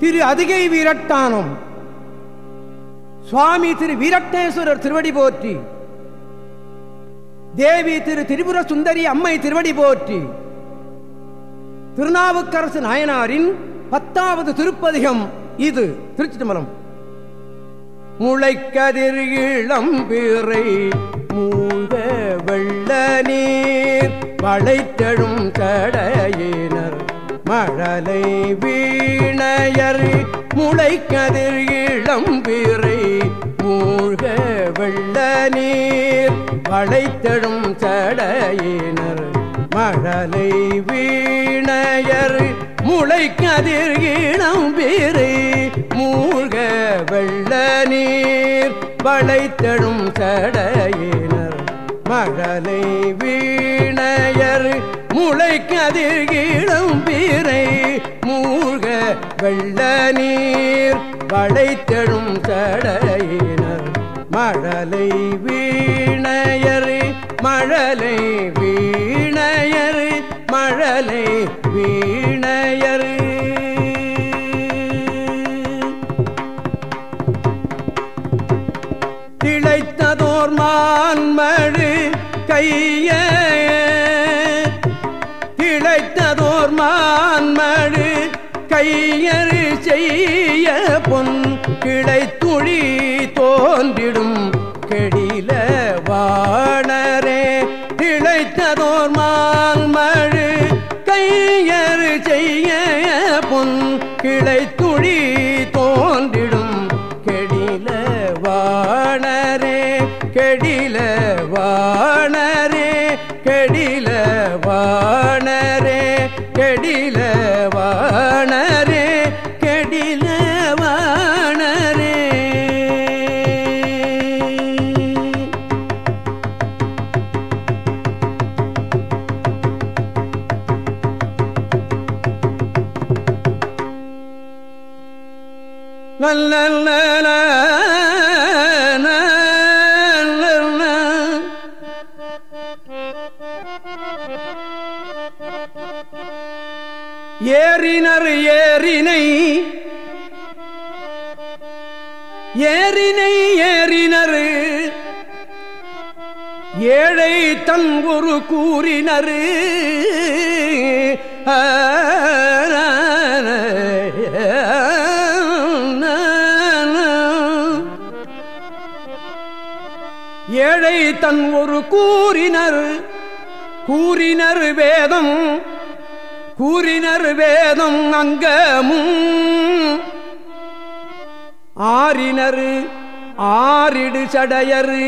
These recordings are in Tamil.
திரு அதிகை வீரட்டானம். சுவாமி திரு வீரட்டேஸ்வரர் திருவடி போற்றி. தேவி திரு திரிபுர சுந்தரி அம்மை திருவடி போற்றி. திருநாவுக்கரசு நாயனாரின் பத்தாவது திருப்பதிகம் இது. திருச்சி தம்பரம் முளைக்கதிர் இளம் பிறை மூழ்க வெள்ள நீர் வளைத்தழும் கடையினர் மழலை வீணையர் முளைக்கதிர் இளம் பிறை மூழ்க வெள்ள நீர் வளைத்தழும் சடையினர். மழலை வீணையர் முளைக்கதிர் இளம் பிறை மூழ்க வெள்ள நீர் வளைத்தழும் சடையினர். மழலை வீணையர் முளைக்கதிர் இளம் பிறை மூழ்க வெள்ள நீர் வளைத்தெழும் தடையினர் மழலை வீணையர் மழலை வீணையர் மழலை வீணையர். திளைத்ததோர் மான்மழு கையே மான்மழு கையறு செய்ய பொன் கிடைத்துழி தோன்றிடும் கெடில வாணரே. திளைத்ததோர் மான்மழு கையறு செய்ய நல்ல ஏறினர் ஏறினை ஏறினை ஏறினர் ஏழை தன் ஒரு கூறினர். ஆ தன் ஒரு கூறினர். கூறினர் வேதம் கூறினர் வேதம் அங்கமும். ஆறினர் ஆறிடு சடையரு.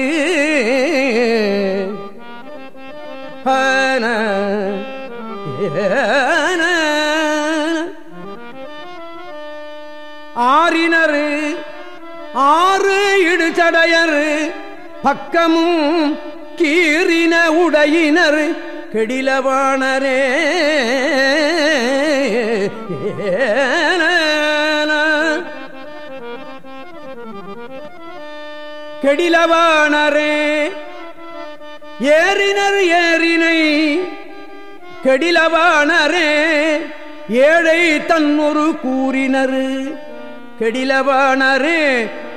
ஆறினர் ஆறு இடுச்சடையரு பக்கமும் கீறின உடையினர் கெடிலவாணரே. கெடிலவாணரே ஏறினர் ஏறினை கெடிலவாணரே. ஏழை தன்னொரு கூறினர் கெடிலவாணரே.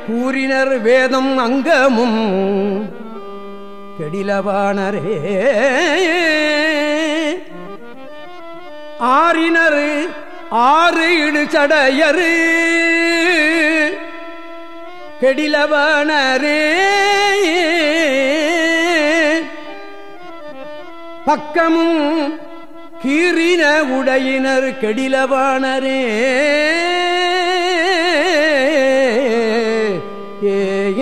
கூறினர் வேதம் அங்கமும் கெடிலவானரே ஆறினர் ஆறு இடு சடையரு கெடிலவாணரே. பக்கமும் கீறின உடையினர் கெடிலவானரே ஏ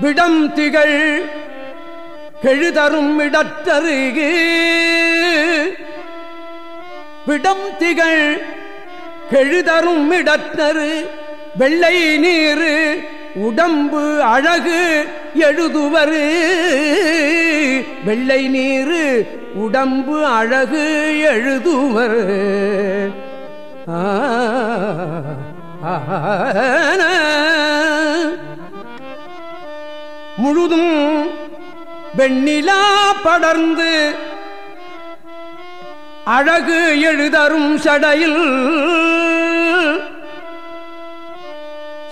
விடம் திகழ் கெழுதரும் இடற்றருகு. விடம் திகழ் கெழுதரும் இடற்றரு வெள்ளை நீரு உடம்பு அழகு எழுதுவரு. வெள்ளை நீரு உடம்பு அழகு எழுதுவர். முழுதும் வெண்ணிலா படர்ந்து அழகு எழுதரும் சடையில்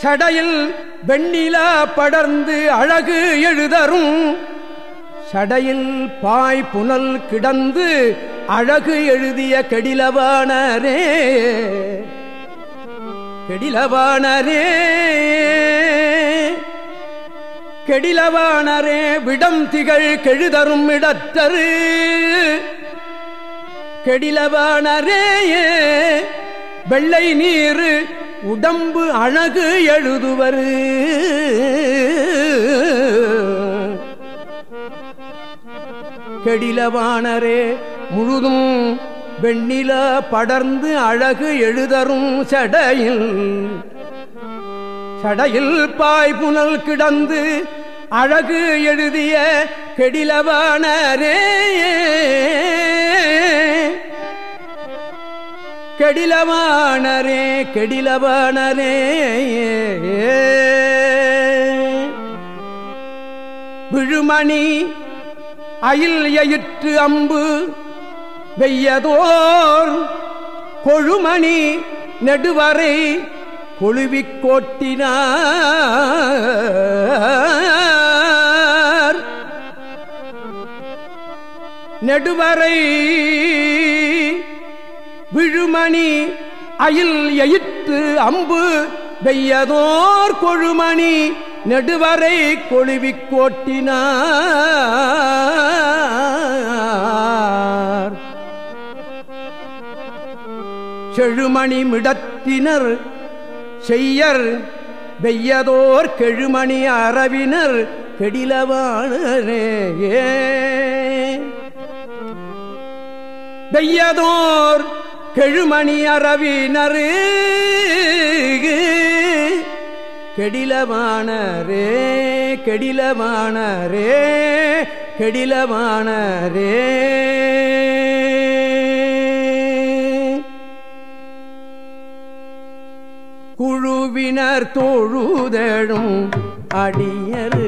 சடையில் வெண்ணிலா படர்ந்து அழகு எழுதரும் சடையில் பாய் புனல் கிடந்து அழகு எழுதிய கெடிலவானரே கெடிலவானரே கெடிலவானரே விடம் திகழ் கெழுதரும் இடத்தரு கெடிலவானரே வெள்ளை நீர் உடம்பு அழகு எழுதுவர். கெடிலவானரே முழுதும் வெண்ணில படர்ந்து அழகு எழுதரும் சடையில். சடையில் பாய்புனல் கிடந்து அழகு எழுதிய கெடிலவானரே. கெடிலவானரே கெடிலவானரே. விழுமணி அயில் எயிற்று அம்பு வெய்யதோர் கொழுமணி நெடுவரை கொழுவிக் கோட்டினார். நெடுவரை விழுமணி அயில் எயிற்று அம்பு வெய்யதோர் கொழுமணி நெடுவரை கொழுவிக் கோட்டினார். செழுமணி மிடத்தினர் செய்யர் வெய்யதோர் கெழுமணி அறவினர் கெடிலவானரே வெய்யதோர் கெழுமணி அறவினர் கெடிலவானரே கெடிலவானரே கெடிலவானரே குழுவினர் தோழுதழும் அடியரு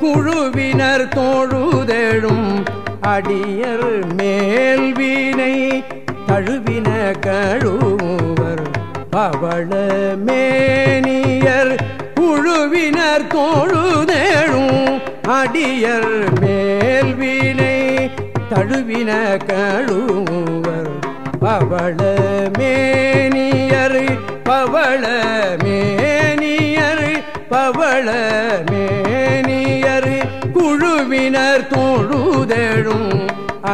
குழுவினர் தோழுதழும் அடியர் மேல்வினை தழுவின கழுவர் பவள மேனியர். குழுவினர் தோழுதழும் அடியர் மேல்வினை தழுவின கழுவர் பவள மேனியர் பவள மேனியர் பவள மேனியர் குழுவினர் தோழுதழும்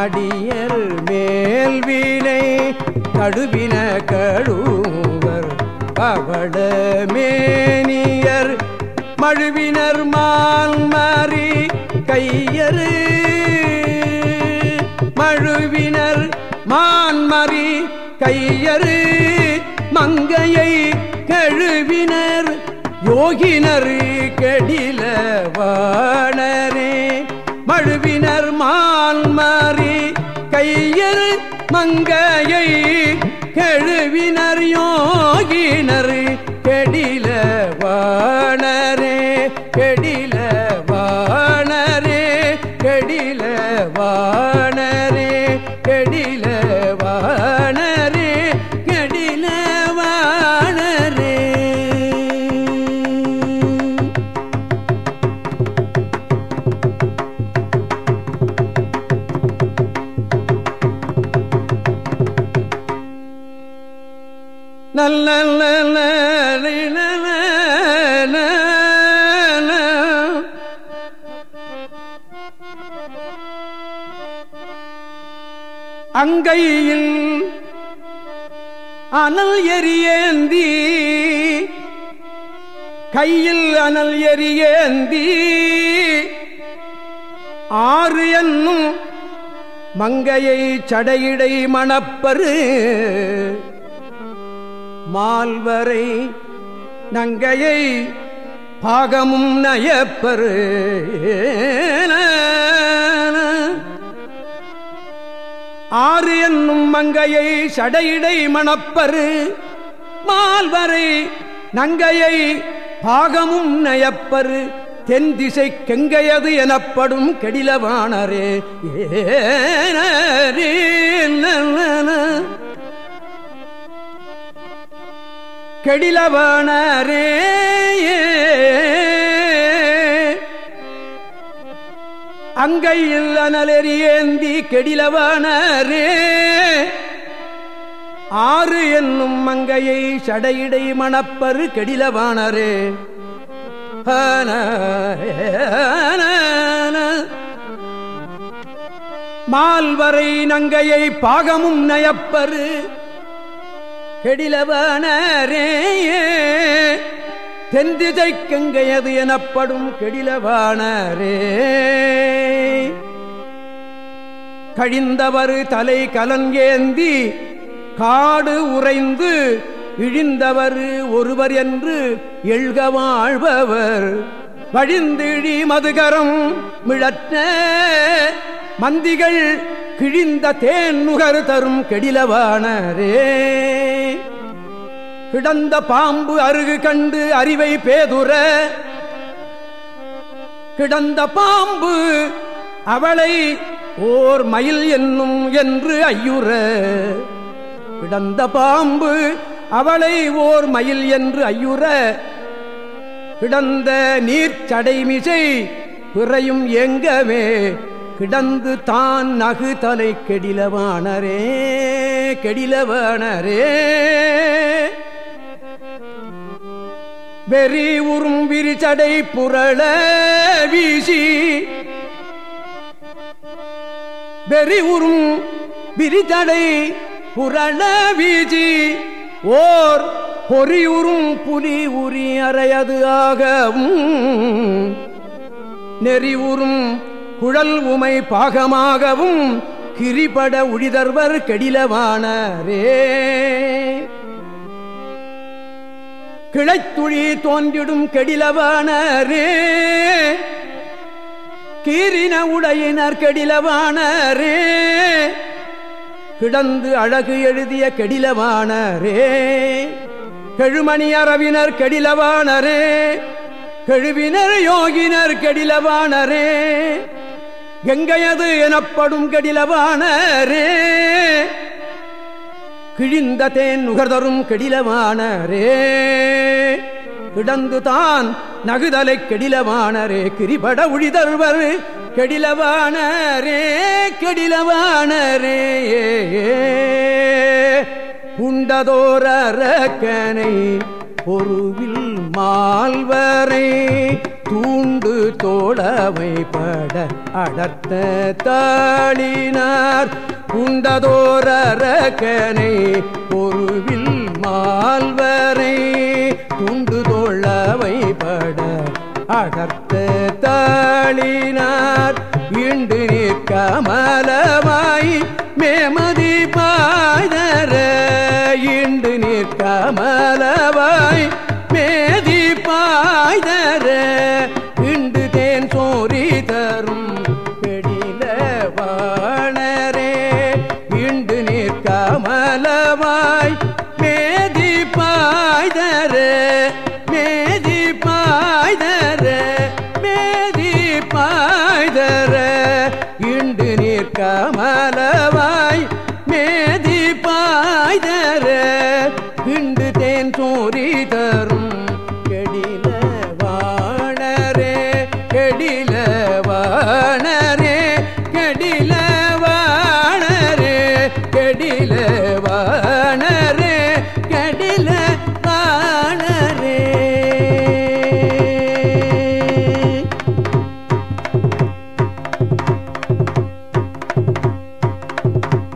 அடியர் மேல்வினை கடுவின கழுவர் பவள மேனியர் மழுவினர் மால்மாரி கையரு மழுவினர் மான்மறி கையறு மங்கையை கழுவினர். யோகினர் கெடில வாணரே. மழுவினர் மான்மறி கையறு மங்கையை கழுவினர். யோகினர் அங்கையில் அனல் எரியேந்தி கையில் அனல் எரியேந்தி ஆறு என்னும் மங்கையை சடையிடை மணப்பரு மால்வரை நங்கையை பாகமும் நயப்பரு. ஆறு என்னும் மங்கையை சடையிடை மணப்பரு. மால்வரை நங்கையை பாகமும் நயப்பரு. தென் திசை கெங்கையது எனப்படும் கெடிலவானரே கெடிலவாணரே. அங்கையில் அனலெறியேந்தி கெடிலவானரே. ஆறு என்னும் மங்கையை சடையிடை மணப்பரு கெடிலவானரே. மால்வரை நங்கையை பாகமும் நயப்பரு கெடிலவானரே. தென்திசை கங்கையது எனப்படும் கெடிலவானரே கழிந்தவர் தலை கலங்கேந்தி காடு உறைந்து இழிந்தவர் ஒருவர் என்று எழுக வாழ்பவர். வழிந்திழி மதுகரம் மிழற்ற மந்திகள் கிழிந்த தேன் நுகர் தரும் கெடிலவானரே கிடந்த பாம்பு அருகு கண்டு அறிவை பேதுர கிடந்த பாம்பு அவளை ஓர் மயில் என்னும் என்று ஐயுற. கிடந்த பாம்பு அவளை ஓர் மயில் என்று ஐயுற. கிடந்த நீர்ச்சடைமிசை பிறையும் எங்கவே கிடந்து தான் நகு தலை கெடிலவானரே கெடிலவானரே. வெறி உறும் விரிச்சடை புரள வீசி. வெறி உறும் விரிச்சடை புரள வீசி. ஓர் பொறியுறும் புலி உரி அறையது ஆகவும். நெறிவுறும் குழல் உமை பாகமாகவும். கிரிபட உழிதர்வர் கெடிலவானரே. கிளைத்துழி தோன்றிடும் கெடிலவானரே. கீரின உடையினர் கெடிலவானரே. கிடந்து அழகு எழுதிய கெடிலவானரே. கெழுமணி அரவினர் கெடிலவானரே. கெழுவினர் யோகினர் கெடிலவானரே. கங்கையது எனப்படும் கெடிலவானரே. கிழிந்த தேன் நுகர்தரும் கெடிலவானரே. கிடந்துதான் நகுதலை கெடிலவானரே கிரிபட உழிதர்வர் கெடிலவானரே கெடிலவானரே புண்டதோரக்கனை பொருவில் மால்வரை தூண்டு தோழவை பட அடர்த்த தாளினார். புண்டதோரக்கனை பொருவில் மால்வரை துண்டு தோழவை பட அடர்த்த தாளினார். இண்டு கமலமாய் மேமதி பாதர இண்டு கமலவாய் மேதி பாய்தர. இண்டு தேன் சோரி